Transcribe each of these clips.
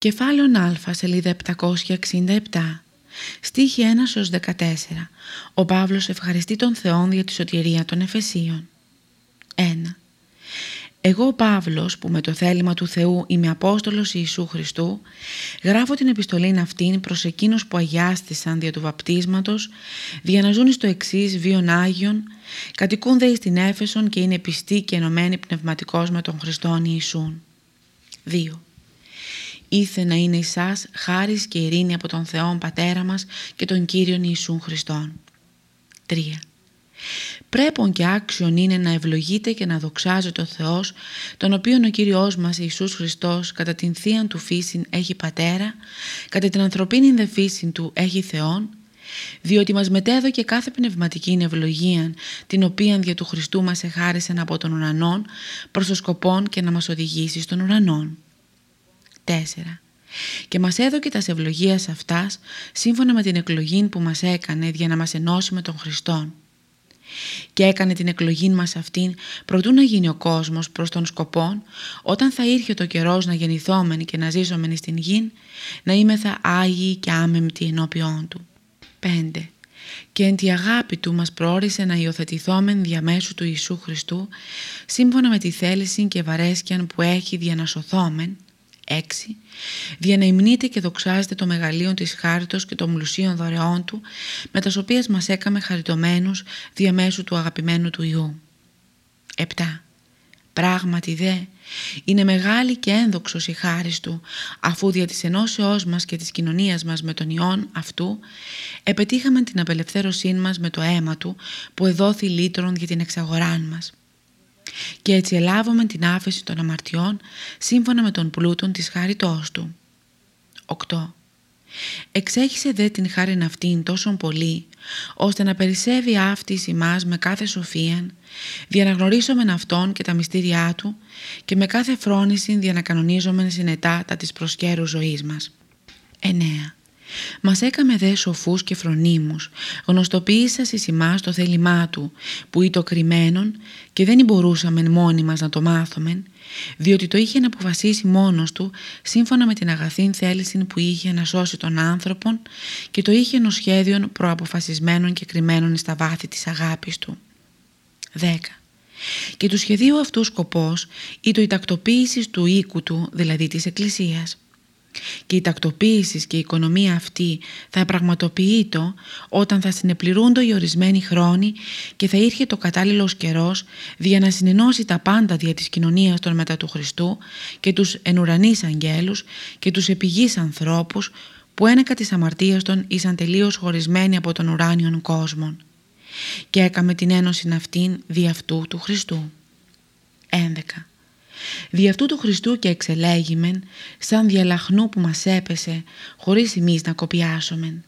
Κεφάλαιο Α, σελίδα 767, στίχη 1 14. Ο Παύλος ευχαριστεί τον Θεόν για τη σωτηρία των Εφεσίων. 1. Εγώ ο Παύλος που με το θέλημα του Θεού είμαι Απόστολος Ιησού Χριστού γράφω την επιστολή αυτήν προς εκείνους που αγιάστησαν δια του βαπτίσματος δια να ζουν στο εξής βίον Άγιον κατοικούν δε στην Έφεσον και είναι πιστοί και ενωμένοι πνευματικώς με τον Χριστόν Ιησούν. 2 ήθε να είναι εσάς χάρις και ειρήνη από τον Θεόν Πατέρα μας και τον Κύριον Ιησούν Χριστόν. 3. Πρέπον και άξιον είναι να ευλογείτε και να δοξάζεται ο Θεός, τον οποίον ο Κύριος μας Ιησούς Χριστός κατά την θείαν του φύσιν έχει Πατέρα, κατά την ανθρωπίνη δε φύσιν του έχει Θεόν, διότι μας μετέδωκε κάθε πνευματική ευλογία, την οποία δια του Χριστού μας εχάρισαν από τον ουρανόν, προς το σκοπόν και να μας οδηγήσει στον ουρανόν. 4. Και μας έδωκε τα ευλογίας αυτάς σύμφωνα με την εκλογή που μας έκανε για να μας ενώσει με τον Χριστόν. Και έκανε την εκλογή μας αυτήν προτού να γίνει ο κόσμος προς τον σκοπό όταν θα ήρθε το καιρός να γεννηθόμεν και να ζήσομεν στην γη να είμεθα Άγιοι και άμεμπτοι ενώπιόν Του. 5. Και εν τη αγάπη Του μας προόρισε να υιοθετηθόμεν διαμέσου του Ιησού Χριστού σύμφωνα με τη θέληση και βαρέσκιαν που έχει για να σωθόμεν 6. Διανεμνείται και δοξάζεται το μεγαλείο της χάριτος και των μλουσίων δωρεών του, με τας οποίες μας έκαμε χαριτωμένους διαμέσου του αγαπημένου του Υιού. 7. Πράγματι δε, είναι μεγάλη και ένδοξος η χάρις του, αφού δια της ενώσεώς μας και της κοινωνίας μας με τον Υιόν αυτού, επετύχαμε την απελευθέρωσή μας με το αίμα του, που εδόθη λύτρων για την εξαγοράν μας και έτσι ελάβουμε την άφεση των αμαρτιών σύμφωνα με τον πλούτον της χάριτός του. 8. Εξέχισε δε την χάριν αυτήν τόσο πολύ, ώστε να περισσεύει αυτής ημάς με κάθε σοφίαν, διαναγνωρίσομεν Αυτόν και τα μυστήριά Του και με κάθε φρόνηση διανακανονίζομεν συνετά τα της προσκέρου ζωής μας. 9. Μας έκαμε δε σοφούς και φρονίμους, γνωστοποίησας εις ημάς το θέλημά του, που ήταν κρυμμένον και δεν μπορούσαμε μόνοι μας να το μάθομεν, διότι το είχε να αποφασίσει μόνος του σύμφωνα με την αγαθήν θέληση που είχε να σώσει τον άνθρωπον και το είχε ενός σχέδιον προαποφασισμένων και κρυμμένων στα βάθη της αγάπης του. 10. Και του σχεδίου αυτού σκοπός ήταν η τακτοποίησης του οίκου του, δηλαδή της Εκκλησίας και η τακτοποίησης και η οικονομία αυτή θα πραγματοποιείται όταν θα συνεπληρούνται οι ορισμένοι χρόνοι και θα ήρθε το κατάλληλος καιρός για να συνενώσει τα πάντα δια της κοινωνίας των μετά του Χριστού και τους ενουρανείς αγγέλους και τους επιγείς ανθρώπους που ένεκα της αμαρτίας των ήσαν τελείως χωρισμένοι από τον ουράνιον κόσμο και έκαμε την ένωση αυτήν δι' αυτού του Χριστού. 11. Δι' αυτού του Χριστού και εξελέγημεν, σαν διαλαχνού που μας έπεσε, χωρίς εμείς να κοπιάσομεν.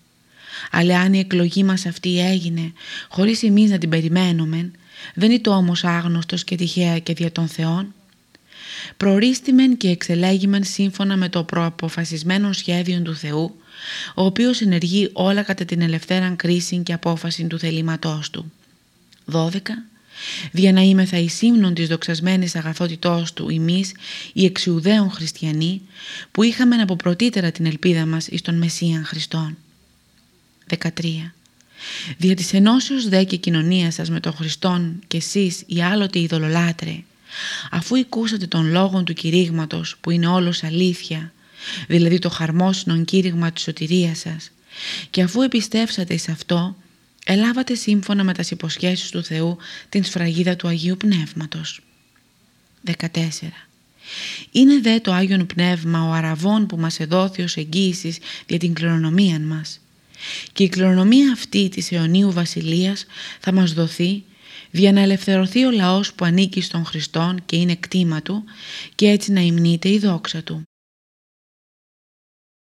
Αλλά αν η εκλογή μας αυτή έγινε, χωρίς εμείς να την περιμένομεν, δεν είναι το όμως άγνωστος και τυχαία και δια των Θεών; Προρίστημεν και εξελέγημεν σύμφωνα με το προαποφασισμένο σχέδιο του Θεού, ο οποίος ενεργεί όλα κατά την ελευθέραν κρίση και απόφαση του θελήματός του. 12 δια να είμαι θα ύμνων της δοξασμένης αγαθότητός του εμείς οι εξιουδαίων χριστιανοί που είχαμε από πρωτήτερα την ελπίδα μας εις τον Μεσσίαν Χριστόν. 13. Δια της ενώσεως δε και κοινωνίας σας με τον Χριστόν και εσείς οι άλλοτε ειδωλολάτρε αφού ακούσατε τον λόγο του κηρύγματος που είναι όλος αλήθεια δηλαδή το χαρμόσυνον κήρυγμα της σωτηρίας σας και αφού επιστέψατε σε αυτό ελάβατε σύμφωνα με τις υποσχέσεις του Θεού την σφραγίδα του Αγίου Πνεύματος. 14. Είναι δε το Άγιον Πνεύμα ο αραβών που μας εδόθη ως εγγύησης για την κληρονομία μας. Και η κληρονομία αυτή της αιωνίου βασιλείας θα μας δοθεί για να ελευθερωθεί ο λαός που ανήκει στον Χριστόν και είναι κτήμα του και έτσι να υμνείται η δόξα του.